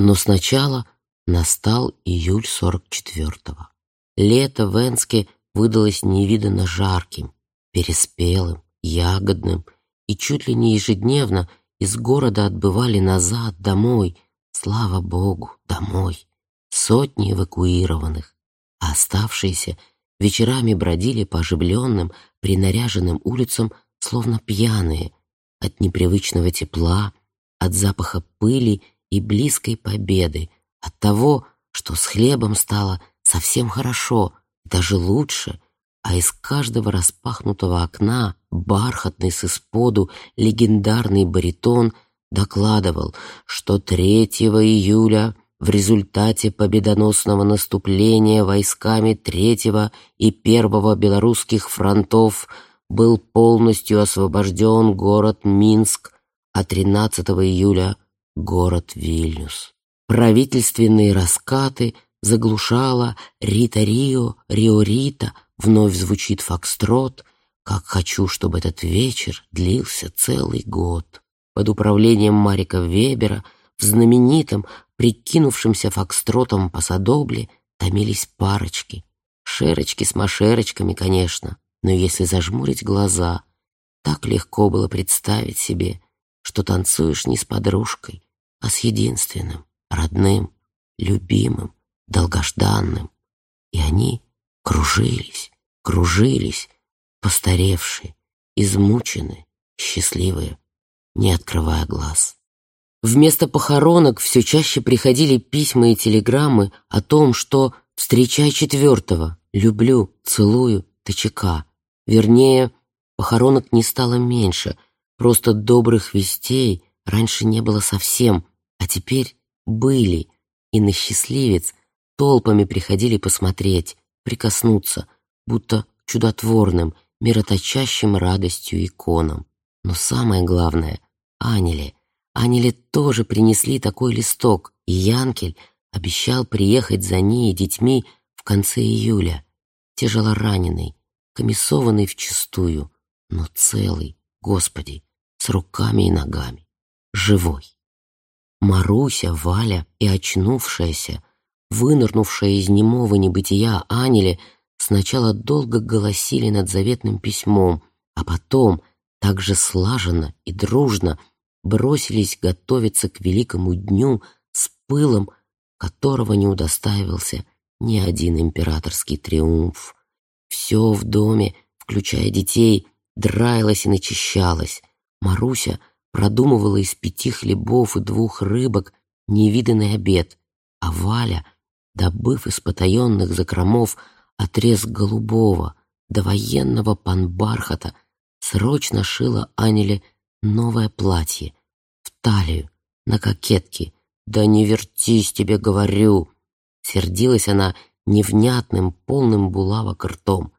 Но сначала настал июль 44-го. Лето в Энске выдалось невиданно жарким, переспелым, ягодным, и чуть ли не ежедневно из города отбывали назад, домой, слава богу, домой, сотни эвакуированных, а оставшиеся вечерами бродили по оживленным, принаряженным улицам, словно пьяные, от непривычного тепла, от запаха пыли и близкой победы, от того, что с хлебом стало совсем хорошо, даже лучше, а из каждого распахнутого окна бархатный с исподу легендарный баритон докладывал, что 3 июля в результате победоносного наступления войсками Третьего и Первого белорусских фронтов был полностью освобожден город Минск, а 13 июля — город Вильнюс. Правительственные раскаты заглушала «Рита-Рио, Рио-Рита», вновь звучит фокстрот, как хочу, чтобы этот вечер длился целый год. Под управлением Марика Вебера в знаменитом, прикинувшемся фокстротом посадобле томились парочки. Шерочки с машерочками, конечно, но если зажмурить глаза, так легко было представить себе, что танцуешь не с подружкой, а с единственным, родным, любимым, долгожданным. И они кружились, кружились, постаревшие, измученные, счастливые, не открывая глаз. Вместо похоронок все чаще приходили письма и телеграммы о том, что «встречай четвертого, люблю, целую, ТЧК». Вернее, похоронок не стало меньше, просто добрых вестей раньше не было совсем, а теперь были, и на счастливец толпами приходили посмотреть, прикоснуться, будто чудотворным, мироточащим радостью иконам. Но самое главное — Анеле. Анеле тоже принесли такой листок, и Янкель обещал приехать за ней и детьми в конце июля. Тяжело раненый, комиссованный вчистую, но целый, Господи, с руками и ногами, живой. Маруся, Валя и очнувшаяся, вынырнувшая из немого небытия Анеле сначала долго голосили над заветным письмом, а потом так же слаженно и дружно бросились готовиться к великому дню с пылом, которого не удостаивался ни один императорский триумф. Все в доме, включая детей, драилось и начищалось. Маруся продумывала из пяти хлебов и двух рыбок невиданный обед, а Валя, добыв из потаенных закромов отрез голубого до военного панбархата, срочно шила Анеле новое платье в талию, на кокетке. «Да не вертись, тебе говорю!» Сердилась она невнятным, полным булавок ртом.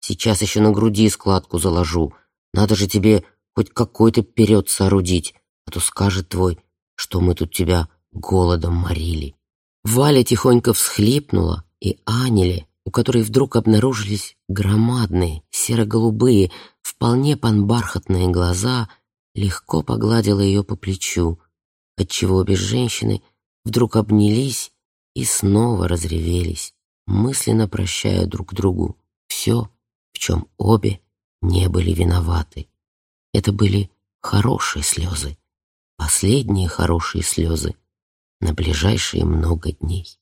«Сейчас еще на груди складку заложу. Надо же тебе хоть какой-то вперед соорудить, а то скажет твой, что мы тут тебя голодом морили». Валя тихонько всхлипнула, и Анеле, у которой вдруг обнаружились громадные, серо-голубые, вполне панбархатные глаза, легко погладила ее по плечу, отчего обе женщины вдруг обнялись и снова разревелись, мысленно прощая друг другу все, в чем обе не были виноваты. Это были хорошие слезы, последние хорошие слезы на ближайшие много дней.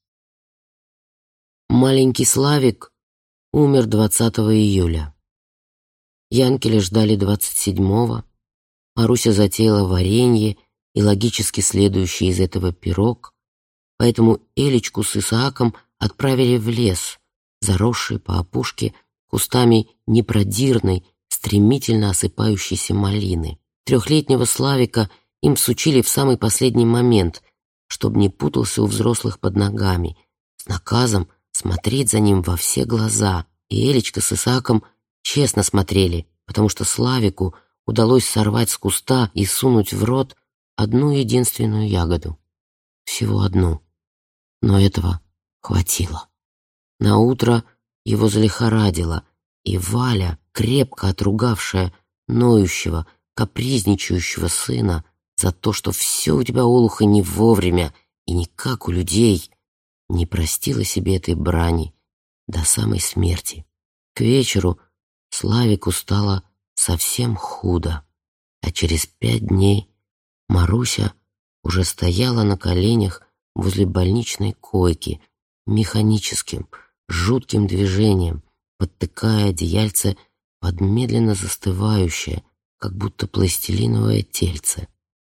Маленький Славик умер 20 июля. Янкеля ждали 27-го. Маруся затеяла варенье и логически следующий из этого пирог, поэтому Элечку с Исааком отправили в лес, заросший по опушке кустами непродирной, стремительно осыпающейся малины. Трехлетнего Славика им сучили в самый последний момент, чтобы не путался у взрослых под ногами, с наказом смотреть за ним во все глаза. И Элечка с Исааком честно смотрели, потому что Славику удалось сорвать с куста и сунуть в рот одну единственную ягоду. Всего одну. Но этого хватило. На утро его залихорадило, и Валя, крепко отругавшая ноющего, капризничающего сына за то, что все у тебя, Олуха, не вовремя, и никак у людей не простила себе этой брани до самой смерти. К вечеру Славику стало совсем худо, а через пять дней Маруся уже стояла на коленях возле больничной койки, механическим, жутким движением, подтыкая одеяльце под медленно застывающее, как будто пластилиновое тельце.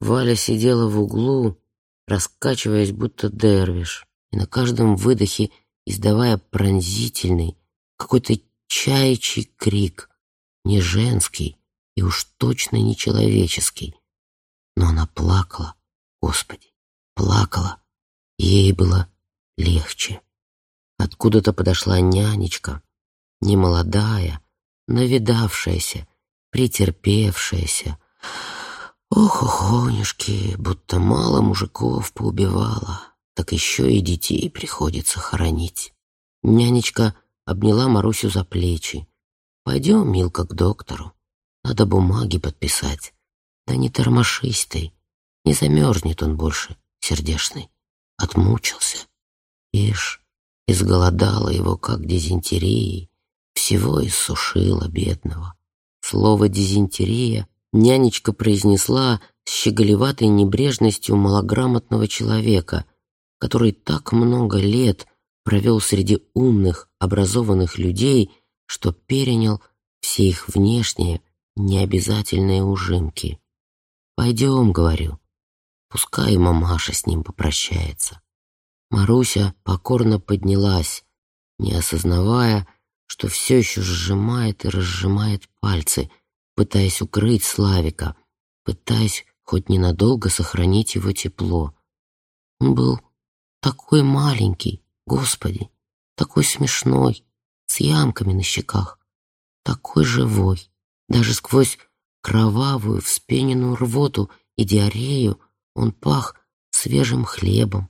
Валя сидела в углу, раскачиваясь, будто дервиш, и на каждом выдохе издавая пронзительный, какой-то чаячий крик, не женский и уж точно не человеческий. Но она плакала, Господи, плакала, ей было легче. Откуда-то подошла нянечка, немолодая, навидавшаяся, претерпевшаяся. Ох, охонюшки, будто мало мужиков поубивала, так еще и детей приходится хоронить. Нянечка обняла Марусю за плечи. «Пойдем, Милка, к доктору. Надо бумаги подписать. Да не тормошись ты, не замерзнет он больше, сердешный. Отмучился. Ишь, изголодала его, как дизентерией, всего иссушила бедного. Слово «дизентерия» нянечка произнесла с щеголеватой небрежностью малограмотного человека, который так много лет провел среди умных, образованных людей, что перенял все их внешние, необязательные ужимки. «Пойдем», — говорю, — «пускай мамаша с ним попрощается». Маруся покорно поднялась, не осознавая, что все еще сжимает и разжимает пальцы, пытаясь укрыть Славика, пытаясь хоть ненадолго сохранить его тепло. Он был такой маленький, Господи, такой смешной, с ямками на щеках, такой живой. Даже сквозь кровавую, вспененную рвоту и диарею он пах свежим хлебом,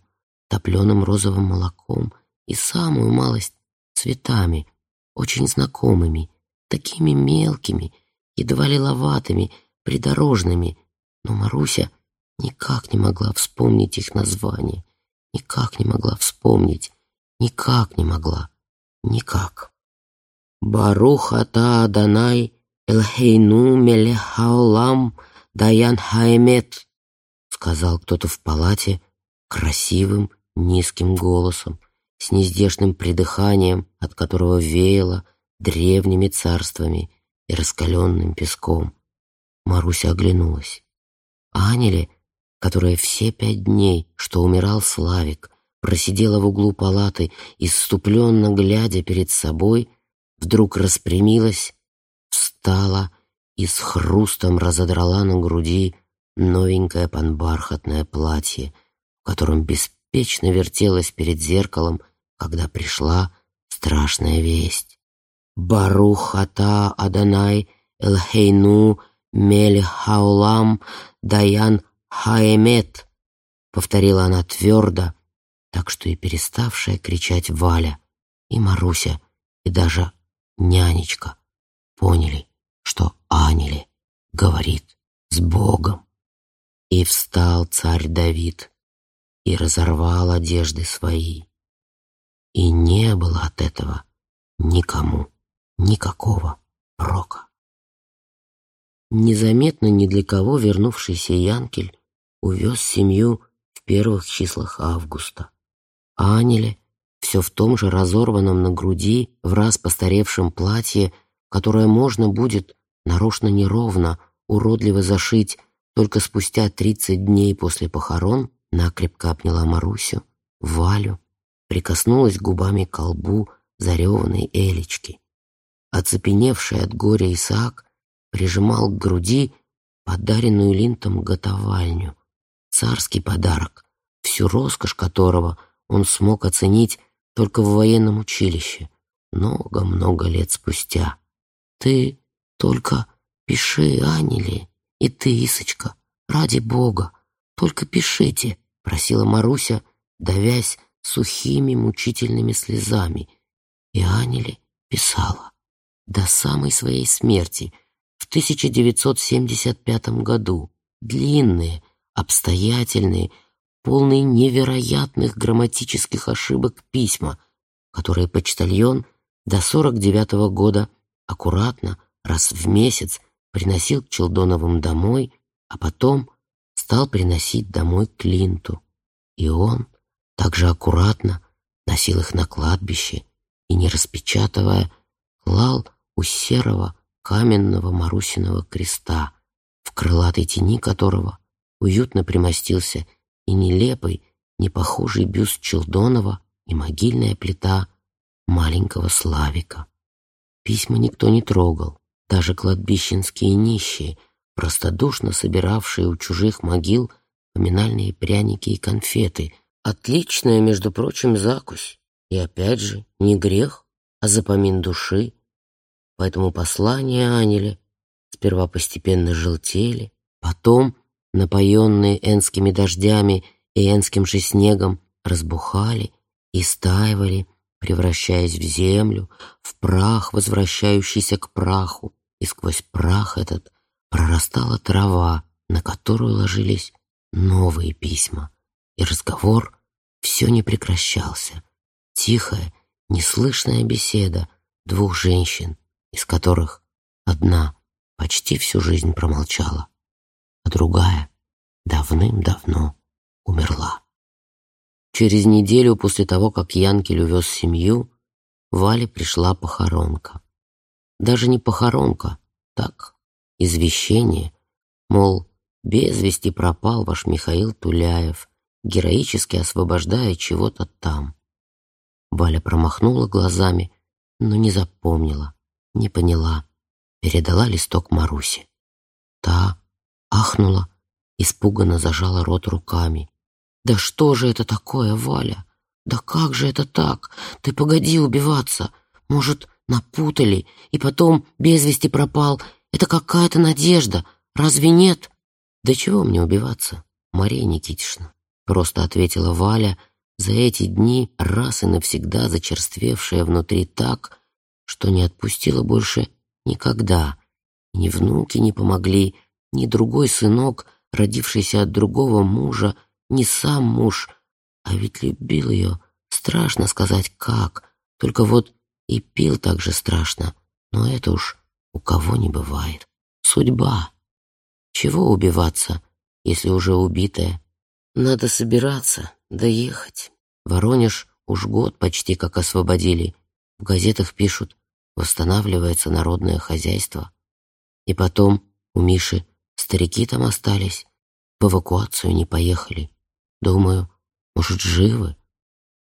топленым розовым молоком и самую малость цветами, очень знакомыми, такими мелкими, едва лиловатыми, придорожными, но Маруся никак не могла вспомнить их название, никак не могла вспомнить, никак не могла, никак. Барух ата Данай Элхейну Мелехаолам Даян Хаймет, сказал кто-то в палате красивым низким голосом, с нездешным придыханием, от которого веяло древними царствами и раскаленным песком. Маруся оглянулась. Анеле, которая все пять дней, что умирал Славик, просидела в углу палаты, исступленно глядя перед собой, вдруг распрямилась, встала и с хрустом разодрала на груди новенькое панбархатное платье, в котором беспечно вертелась перед зеркалом когда пришла страшная весть. Барухата Аданай Элхейну Мельхаулам Даян Хаэмет, повторила она твердо, так что и переставшая кричать Валя, и Маруся, и даже нянечка поняли, что Анили говорит с Богом. И встал царь Давид и разорвал одежды свои, и не было от этого никому никакого прока. Незаметно ни для кого вернувшийся Янкель увез семью в первых числах августа. Анеле все в том же разорванном на груди, в раз постаревшем платье, которое можно будет нарочно неровно, уродливо зашить только спустя тридцать дней после похорон, накрепко обняла Марусю, Валю, прикоснулась губами к колбу зареванной Элечки. Оцепеневший от горя Исаак прижимал к груди подаренную линтом готовальню, царский подарок, всю роскошь которого он смог оценить только в военном училище, много-много лет спустя. «Ты только пиши, Анели, и ты, Исочка, ради Бога, только пишите», — просила Маруся, давясь сухими мучительными слезами. И Анели писала до самой своей смерти в 1975 году длинные, обстоятельные, полные невероятных грамматических ошибок письма, которые почтальон до 49 -го года аккуратно раз в месяц приносил к Челдоновым домой, а потом стал приносить домой Клинту. И он также аккуратно носил их на кладбище и, не распечатывая, клал у серого каменного Марусиного креста, в крылатой тени которого уютно примостился и нелепый, непохожий бюст Челдонова и могильная плита маленького Славика. Письма никто не трогал, даже кладбищенские нищие, простодушно собиравшие у чужих могил поминальные пряники и конфеты. Отличная, между прочим, закусь. И опять же, не грех, а запомин души. Поэтому послания Анеле сперва постепенно желтели, потом, напоенные энскими дождями и энским же снегом, разбухали и стаивали, превращаясь в землю, в прах, возвращающийся к праху, и сквозь прах этот прорастала трава, на которую ложились новые письма, и разговор все не прекращался. Тихая, неслышная беседа двух женщин, из которых одна почти всю жизнь промолчала, а другая давным-давно умерла. Через неделю после того, как Янкель увез семью, Вале пришла похоронка. Даже не похоронка, так, извещение, мол, без вести пропал ваш Михаил Туляев, героически освобождая чего-то там. Валя промахнула глазами, но не запомнила, не поняла, передала листок Марусе. Та ахнула, испуганно зажала рот руками. «Да что же это такое, Валя? Да как же это так? Ты погоди убиваться. Может, напутали, и потом без вести пропал. Это какая-то надежда, разве нет?» «Да чего мне убиваться, Мария Никитична?» Просто ответила Валя, за эти дни раз и навсегда зачерствевшая внутри так, что не отпустила больше никогда. Ни внуки не помогли, ни другой сынок, родившийся от другого мужа, не сам муж, а ведь любил ее, страшно сказать как, только вот и пил так же страшно, но это уж у кого не бывает. Судьба. Чего убиваться, если уже убитая? Надо собираться, доехать. Воронеж уж год почти как освободили. В газетах пишут, восстанавливается народное хозяйство. И потом у Миши старики там остались, в эвакуацию не поехали. Думаю, может, живы?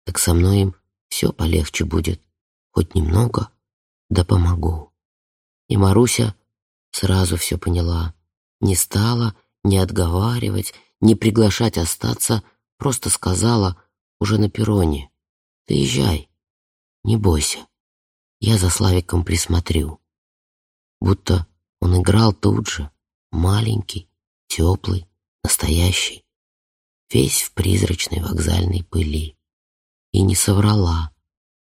Так со мной им все полегче будет. Хоть немного, да помогу. И Маруся сразу все поняла. Не стала ни отговаривать, ни приглашать остаться, просто сказала уже на перроне. «Ты езжай, не бойся, я за Славиком присмотрю». Будто он играл тут же, маленький, теплый, настоящий весь в призрачной вокзальной пыли. И не соврала.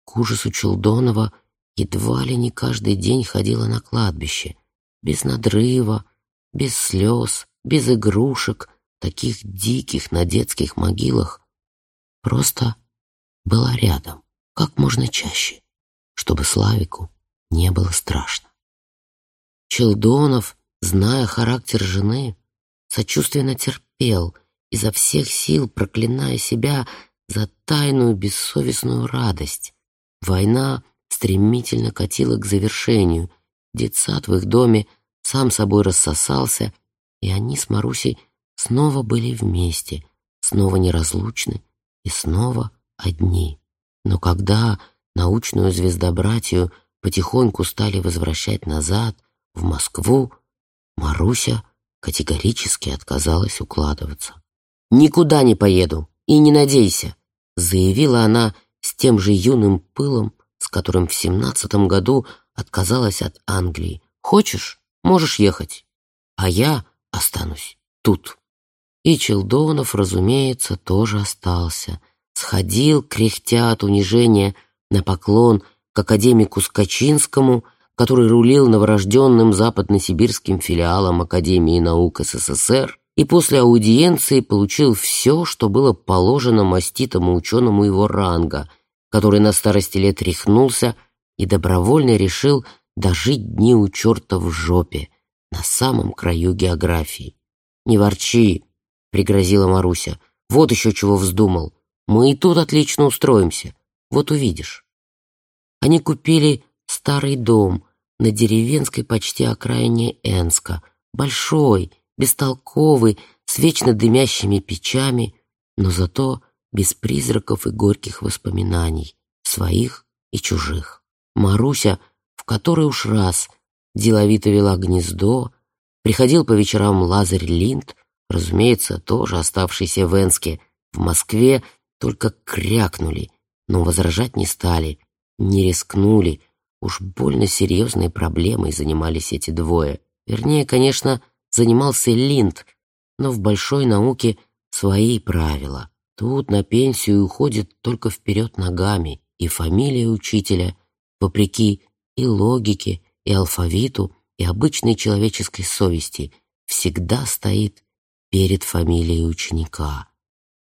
К ужасу Челдонова едва ли не каждый день ходила на кладбище, без надрыва, без слез, без игрушек, таких диких на детских могилах. Просто была рядом, как можно чаще, чтобы Славику не было страшно. Челдонов, зная характер жены, сочувственно терпел — изо всех сил проклиная себя за тайную бессовестную радость. Война стремительно катила к завершению. Детсад в их доме сам собой рассосался, и они с Марусей снова были вместе, снова неразлучны и снова одни. Но когда научную звездобратию потихоньку стали возвращать назад, в Москву, Маруся категорически отказалась укладываться. «Никуда не поеду, и не надейся», заявила она с тем же юным пылом, с которым в семнадцатом году отказалась от Англии. «Хочешь, можешь ехать, а я останусь тут». И Челдонов, разумеется, тоже остался. Сходил, кряхтя от унижения, на поклон к академику Скачинскому, который рулил новорожденным западносибирским филиалом Академии наук СССР, и после аудиенции получил все, что было положено маститому ученому его ранга, который на старости лет рехнулся и добровольно решил дожить дни у черта в жопе, на самом краю географии. «Не ворчи», — пригрозила Маруся, — «вот еще чего вздумал. Мы и тут отлично устроимся, вот увидишь». Они купили старый дом на деревенской почти окраине Энска, большой, бестолковый, с вечно дымящими печами, но зато без призраков и горьких воспоминаний, своих и чужих. Маруся в который уж раз деловито вела гнездо, приходил по вечерам Лазарь Линд, разумеется, тоже оставшийся в Энске, в Москве, только крякнули, но возражать не стали, не рискнули, уж больно серьезной проблемой занимались эти двое. Вернее, конечно, занимался Линд, но в большой науке свои правила. Тут на пенсию уходит только вперед ногами, и фамилия учителя, вопреки и логике, и алфавиту, и обычной человеческой совести, всегда стоит перед фамилией ученика.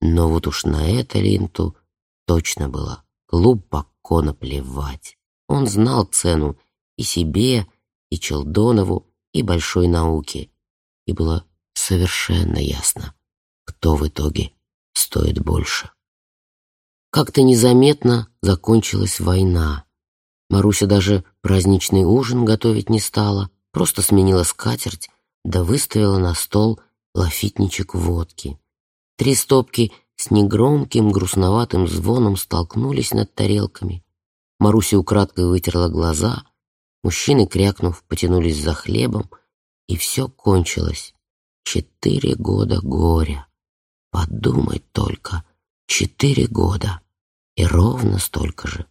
Но вот уж на это Линту точно было глубоко наплевать. Он знал цену и себе, и Челдонову, и большой науке, и было совершенно ясно, кто в итоге стоит больше. Как-то незаметно закончилась война. Маруся даже праздничный ужин готовить не стала, просто сменила скатерть, да выставила на стол лафитничек водки. Три стопки с негромким грустноватым звоном столкнулись над тарелками. Маруся украдкой вытерла глаза, мужчины, крякнув, потянулись за хлебом, и все кончилось. Четыре года горя. Подумай только, четыре года. И ровно столько же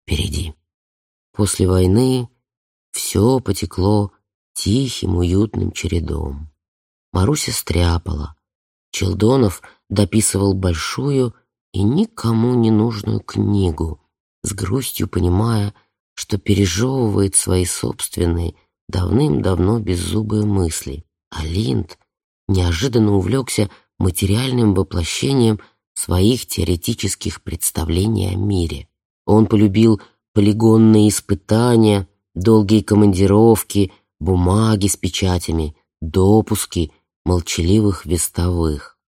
впереди. После войны все потекло тихим, уютным чередом. Маруся стряпала. Челдонов дописывал большую и никому не нужную книгу, с грустью понимая, что пережевывает свои собственные, давным-давно беззубые мысли. А Линд неожиданно увлекся материальным воплощением своих теоретических представлений о мире. Он полюбил полигонные испытания, долгие командировки, бумаги с печатями, допуски молчаливых вестовых.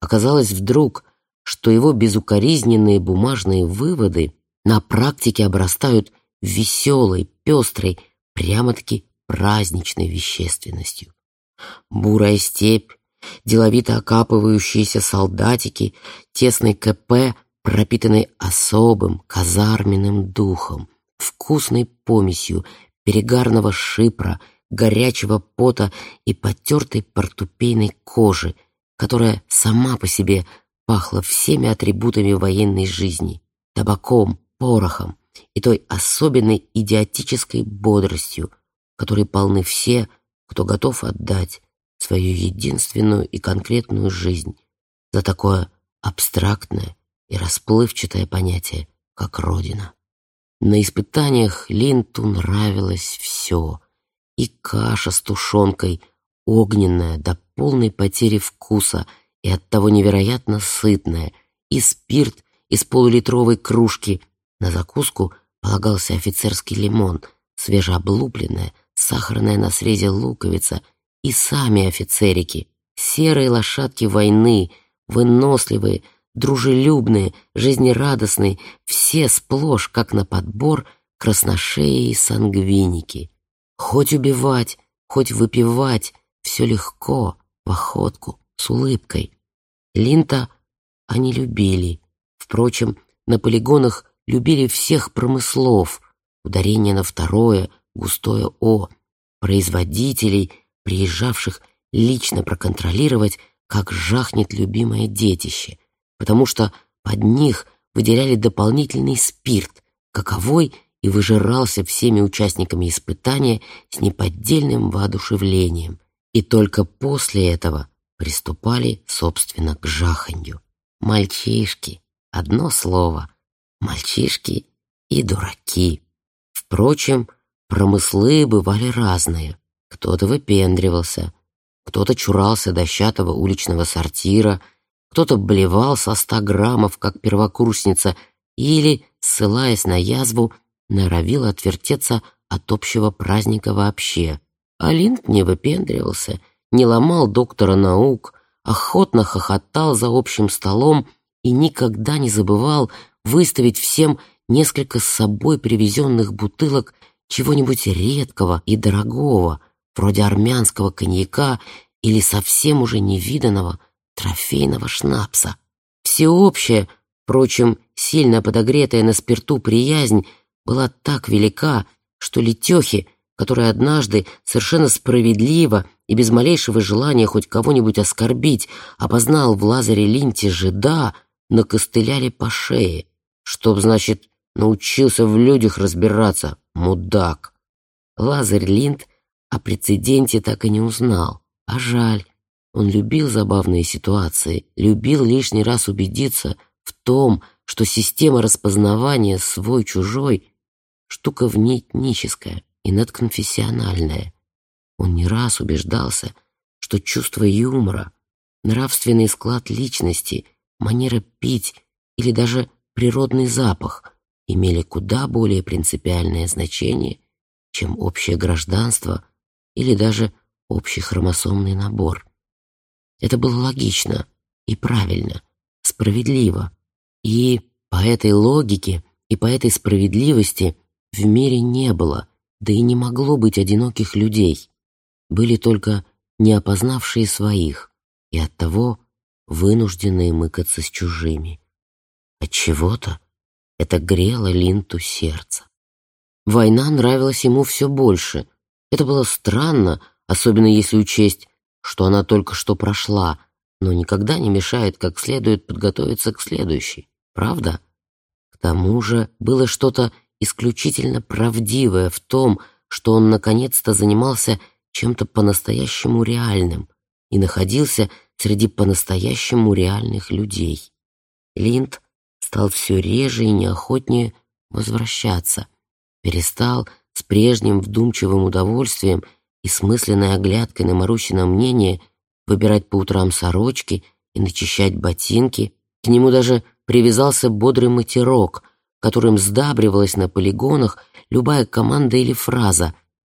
Оказалось вдруг, что его безукоризненные бумажные выводы на практике обрастают веселой, пестрой, прямо-таки праздничной вещественностью. Бурая степь, деловито окапывающиеся солдатики, тесный КП пропитанный особым казарменным духом, вкусной помесью перегарного шипра, горячего пота и потертой портупейной кожи, которая сама по себе пахла всеми атрибутами военной жизни, табаком, порохом и той особенной идиотической бодростью, которой полны все, кто готов отдать свою единственную и конкретную жизнь за такое абстрактное и расплывчатое понятие, как Родина. На испытаниях Линту нравилось все. И каша с тушенкой, огненная до полной потери вкуса и оттого невероятно сытная, и спирт из полулитровой кружки. На закуску полагался офицерский лимон, свежеоблупленная, сахарная на срезе луковица и сами офицерики, серые лошадки войны, выносливые, дружелюбные, жизнерадостные, все сплошь, как на подбор, красношеи и сангвиники. Хоть убивать, хоть выпивать, все легко, в охотку, с улыбкой. Линта они любили. Впрочем, на полигонах любили всех промыслов, ударение на второе, густое «о», производителей, приезжавших лично проконтролировать, как жахнет любимое детище, потому что под них выделяли дополнительный спирт, каковой и выжирался всеми участниками испытания с неподдельным воодушевлением, и только после этого приступали, собственно, к жаханью. Мальчишки, одно слово, мальчишки и дураки. Впрочем, промыслы бывали разные. Кто-то выпендривался, Кто-то чурался дощатого уличного сортира, кто-то блевал со ста граммов, как первокурсница, или, ссылаясь на язву, норовил отвертеться от общего праздника вообще. А Линд не выпендривался, не ломал доктора наук, охотно хохотал за общим столом и никогда не забывал выставить всем несколько с собой привезенных бутылок чего-нибудь редкого и дорогого, вроде армянского коньяка или совсем уже невиданного трофейного шнапса. Всеобщая, впрочем, сильно подогретая на спирту приязнь была так велика, что Летехи, который однажды совершенно справедливо и без малейшего желания хоть кого-нибудь оскорбить опознал в Лазаре Линте жида, накостыляли по шее, чтоб, значит, научился в людях разбираться, мудак. Лазарь Линд о прецеденте так и не узнал, а жаль. Он любил забавные ситуации, любил лишний раз убедиться в том, что система распознавания свой-чужой — штука в ней этническая и надконфессиональная. Он не раз убеждался, что чувство юмора, нравственный склад личности, манера пить или даже природный запах имели куда более принципиальное значение, чем общее гражданство или даже общий хромосомный набор. Это было логично и правильно, справедливо. И по этой логике и по этой справедливости в мире не было, да и не могло быть одиноких людей. Были только не опознавшие своих и оттого вынужденные мыкаться с чужими. От чего-то это грело Линту сердце. Война нравилась ему все больше. Это было странно, особенно если учесть, что она только что прошла, но никогда не мешает как следует подготовиться к следующей, правда? К тому же было что-то исключительно правдивое в том, что он наконец-то занимался чем-то по-настоящему реальным и находился среди по-настоящему реальных людей. Линд стал все реже и неохотнее возвращаться, перестал с прежним вдумчивым удовольствием и смысленной оглядкой на Марусино мнение выбирать по утрам сорочки и начищать ботинки. К нему даже привязался бодрый матерок, которым сдабривалась на полигонах любая команда или фраза.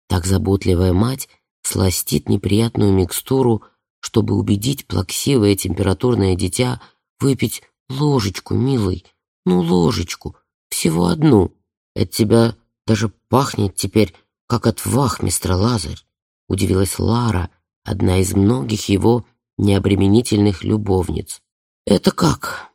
Так заботливая мать сластит неприятную микстуру, чтобы убедить плаксивое температурное дитя выпить ложечку, милый, ну ложечку, всего одну. От тебя даже пахнет теперь, как от вахмистра Лазарь удивилась Лара, одна из многих его необременительных любовниц. «Это как?»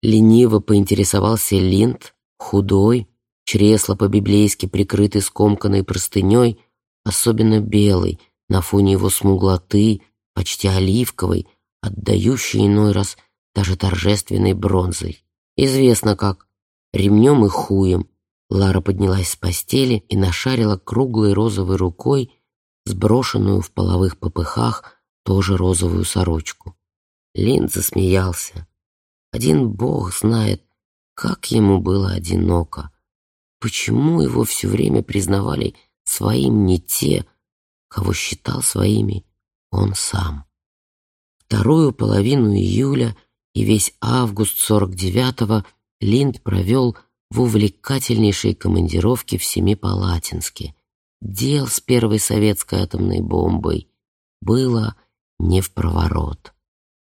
Лениво поинтересовался Линд, худой, чресло по-библейски прикрытый скомканной простыней, особенно белый, на фоне его смуглоты, почти оливковой, отдающей иной раз даже торжественной бронзой. Известно как. Ремнем и хуем. Лара поднялась с постели и нашарила круглой розовой рукой сброшенную в половых попыхах тоже розовую сорочку. Лин засмеялся. Один бог знает, как ему было одиноко. Почему его все время признавали своим не те, кого считал своими он сам. Вторую половину июля и весь август 49-го Линд провел в увлекательнейшей командировке в Семипалатинске, дел с первой советской атомной бомбой было не в проворот.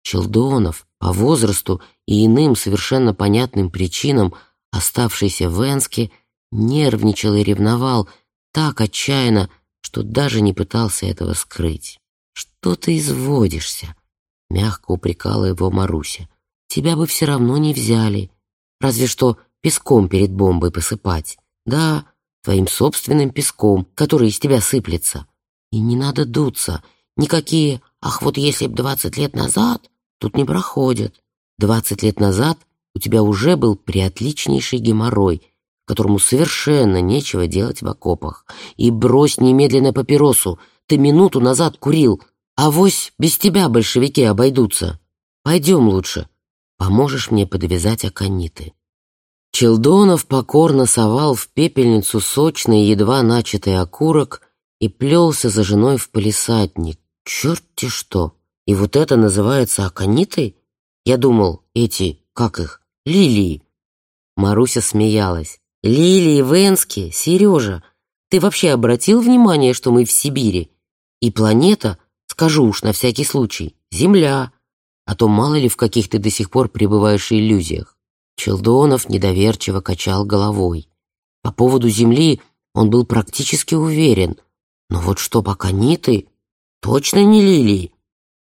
Челдонов, по возрасту и иным совершенно понятным причинам, оставшийся в Энске, нервничал и ревновал так отчаянно, что даже не пытался этого скрыть. «Что ты изводишься?» — мягко упрекала его Маруся. «Тебя бы все равно не взяли. Разве что песком перед бомбой посыпать. Да, твоим собственным песком, который из тебя сыплется. И не надо дуться. Никакие «ах, вот если б двадцать лет назад» тут не проходят. Двадцать лет назад у тебя уже был приотличнейший геморрой, которому совершенно нечего делать в окопах. И брось немедленно папиросу. Ты минуту назад курил. а вось без тебя большевики обойдутся. Пойдем лучше. Поможешь мне подвязать акониты. Челдонов покорно совал в пепельницу сочный, едва начатый окурок и плелся за женой в палисадник, черт-те что! И вот это называется аконитой? Я думал, эти, как их, лилии. Маруся смеялась. Лилии Венски, Сережа, ты вообще обратил внимание, что мы в Сибири? И планета, скажу уж на всякий случай, Земля. А то мало ли в каких ты до сих пор пребываешь иллюзиях. Челдонов недоверчиво качал головой. По поводу Земли он был практически уверен. Но вот что пока не точно не лилии.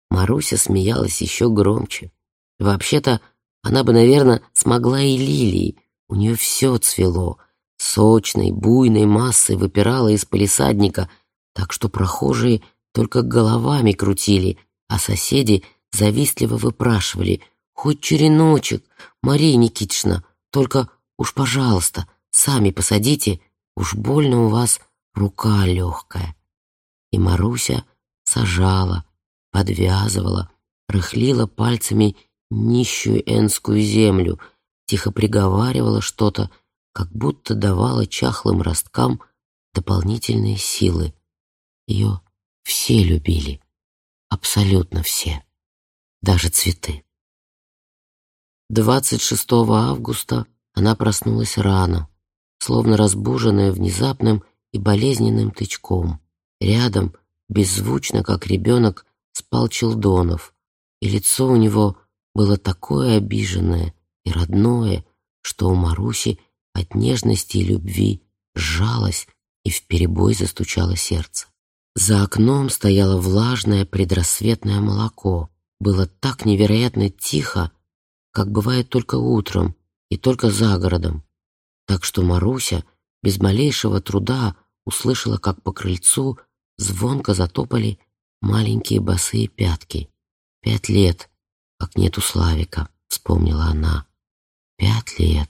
Маруся смеялась еще громче. Вообще-то, она бы, наверное, смогла и лилии. У нее все цвело. Сочной, буйной массой выпирала из полисадника, так что прохожие только головами крутили, а соседи завистливо выпрашивали «Хоть череночек, Мария Никитична, только уж, пожалуйста, сами посадите, уж больно у вас рука легкая». И Маруся сажала, подвязывала, рыхлила пальцами нищую энскую землю, тихо приговаривала что-то, как будто давала чахлым росткам дополнительные силы. Ее все любили, абсолютно все, даже цветы. 26 августа она проснулась рано, словно разбуженная внезапным и болезненным тычком. Рядом, беззвучно, как ребенок, спал Челдонов, и лицо у него было такое обиженное и родное, что у Маруси от нежности и любви сжалось и вперебой застучало сердце. За окном стояло влажное предрассветное молоко. Было так невероятно тихо, как бывает только утром и только за городом. Так что Маруся без малейшего труда услышала, как по крыльцу звонко затопали маленькие босые пятки. «Пять лет, как нету Славика», — вспомнила она. «Пять лет.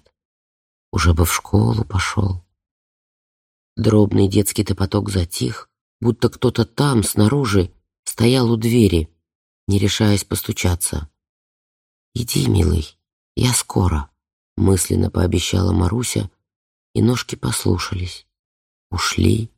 Уже бы в школу пошел». Дробный детский топоток затих, будто кто-то там, снаружи, стоял у двери, не решаясь постучаться. «Иди, милый, я скоро», — мысленно пообещала Маруся, и ножки послушались. Ушли,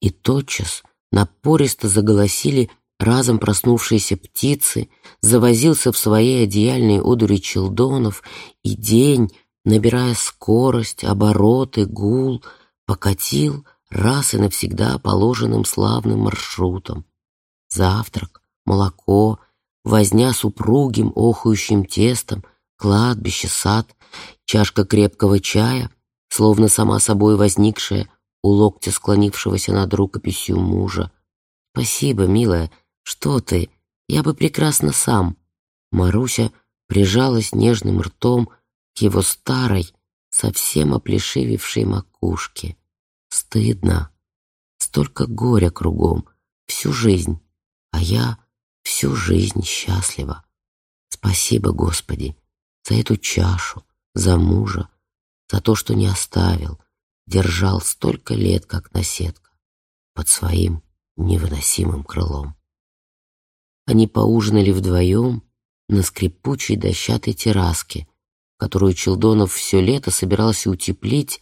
и тотчас напористо заголосили разом проснувшиеся птицы, завозился в своей одеяльной одуре челдонов, и день, набирая скорость, обороты, гул, покатил раз и навсегда положенным славным маршрутом. Завтрак, молоко, возня с упругим охающим тестом, кладбище, сад, чашка крепкого чая, словно сама собой возникшая у локтя склонившегося над рукописью мужа. «Спасибо, милая, что ты, я бы прекрасно сам». Маруся прижалась нежным ртом к его старой, совсем оплешивевшей макушке. Стыдно. Столько горя кругом, всю жизнь, а я всю жизнь счастлива. Спасибо, Господи, за эту чашу, за мужа, за то, что не оставил, держал столько лет, как наседка, под своим невыносимым крылом. Они поужинали вдвоем на скрипучей дощатой терраске, которую Челдонов все лето собирался утеплить,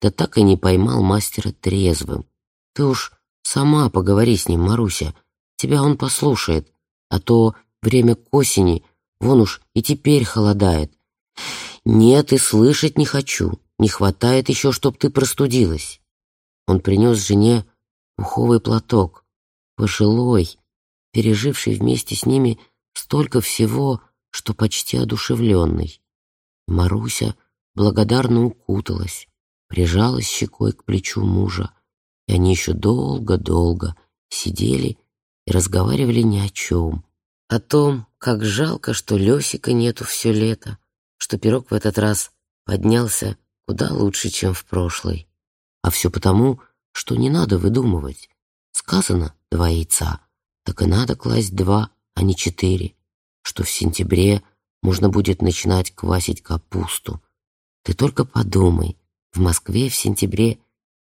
да так и не поймал мастера трезвым. Ты уж сама поговори с ним, Маруся, тебя он послушает, а то время к осени, вон уж и теперь холодает. Нет, и слышать не хочу, не хватает еще, чтоб ты простудилась. Он принес жене пуховый платок, пожилой, переживший вместе с ними столько всего, что почти одушевленный. Маруся благодарно укуталась, прижалась щекой к плечу мужа, и они еще долго-долго сидели и разговаривали ни о чем, о том, как жалко, что Лесика нету все лето, что пирог в этот раз поднялся куда лучше, чем в прошлый. А все потому, что не надо выдумывать. Сказано два яйца, так и надо класть два, а не четыре, что в сентябре можно будет начинать квасить капусту. Ты только подумай, в Москве в сентябре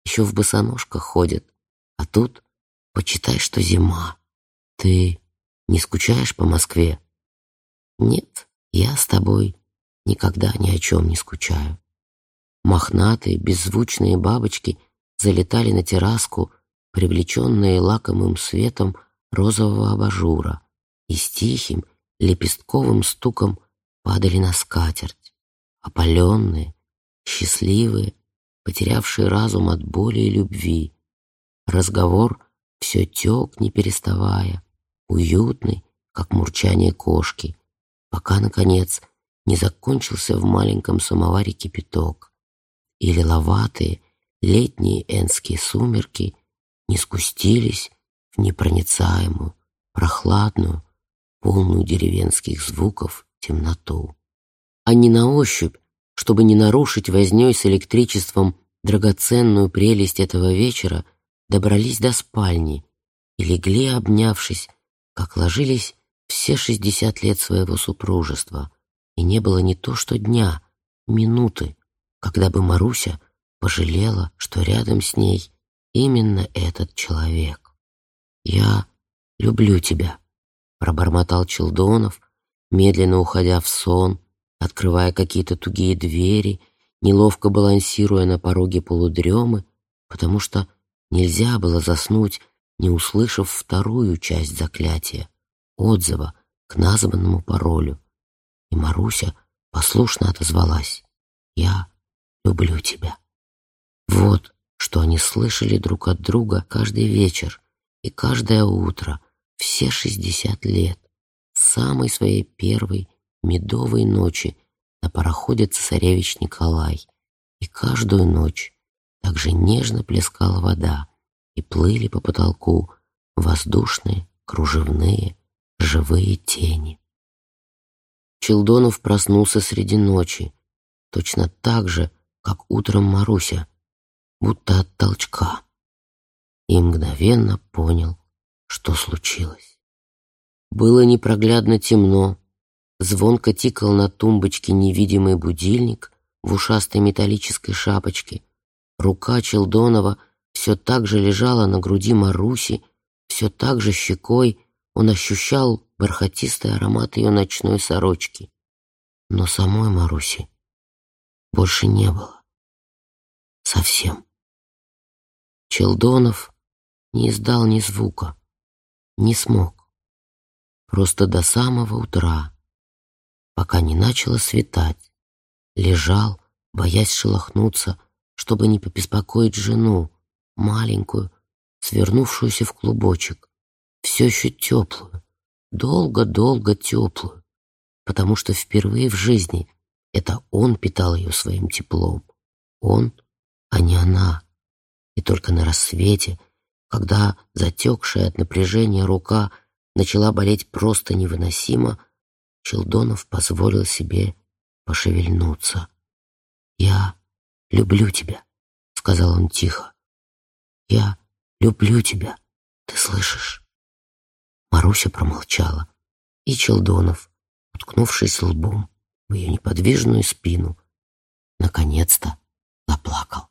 еще в босоножках ходят, а тут почитай, что зима. Ты не скучаешь по Москве? Нет, я с тобой никогда ни о чем не скучаю. Мохнатые, беззвучные бабочки залетали на терраску, привлеченные лакомым светом розового абажура и с тихим лепестковым стуком падали на скатерть, опаленные, счастливые, потерявшие разум от боли и любви. Разговор все тек, не переставая, уютный, как мурчание кошки, пока, наконец, не закончился в маленьком самоваре кипяток, и лиловатые летние энские сумерки не скустились в непроницаемую, прохладную, полную деревенских звуков темноту. А не на ощупь, чтобы не нарушить вознёй с электричеством драгоценную прелесть этого вечера, добрались до спальни и легли, обнявшись, как ложились все шестьдесят лет своего супружества, и не было ни то что дня, минуты, когда бы Маруся пожалела, что рядом с ней именно этот человек. «Я люблю тебя», — пробормотал Челдонов, медленно уходя в сон, открывая какие-то тугие двери, неловко балансируя на пороге полудремы, потому что нельзя было заснуть, не услышав вторую часть заклятия, отзыва к названному паролю. И Маруся послушно отозвалась. «Я люблю тебя». Вот что они слышали друг от друга каждый вечер и каждое утро, все шестьдесят лет, с самой своей первой медовой ночи на пароходе «Цесаревич Николай». И каждую ночь так же нежно плескала вода, и плыли по потолку воздушные, кружевные, живые тени. Челдонов проснулся среди ночи, точно так же, как утром Маруся, будто от толчка, и мгновенно понял, что случилось. Было непроглядно темно, звонко тикал на тумбочке невидимый будильник в ушастой металлической шапочке. Рука Челдонова все так же лежала на груди Маруси, все так же щекой он ощущал бархатистый аромат ее ночной сорочки. Но самой Маруси больше не было. Совсем. Челдонов не издал ни звука, не смог. Просто до самого утра, пока не начало светать, лежал, боясь шелохнуться, чтобы не побеспокоить жену, маленькую, свернувшуюся в клубочек, все еще теплую, долго-долго теплую, потому что впервые в жизни это он питал ее своим теплом. Он, а не она. И только на рассвете, когда затекшая от напряжения рука начала болеть просто невыносимо, Челдонов позволил себе пошевельнуться. «Я люблю тебя», — сказал он тихо. «Я люблю тебя, ты слышишь?» Маруся промолчала, и Челдонов, уткнувшись лбом мою неподвижную спину. Наконец-то заплакал.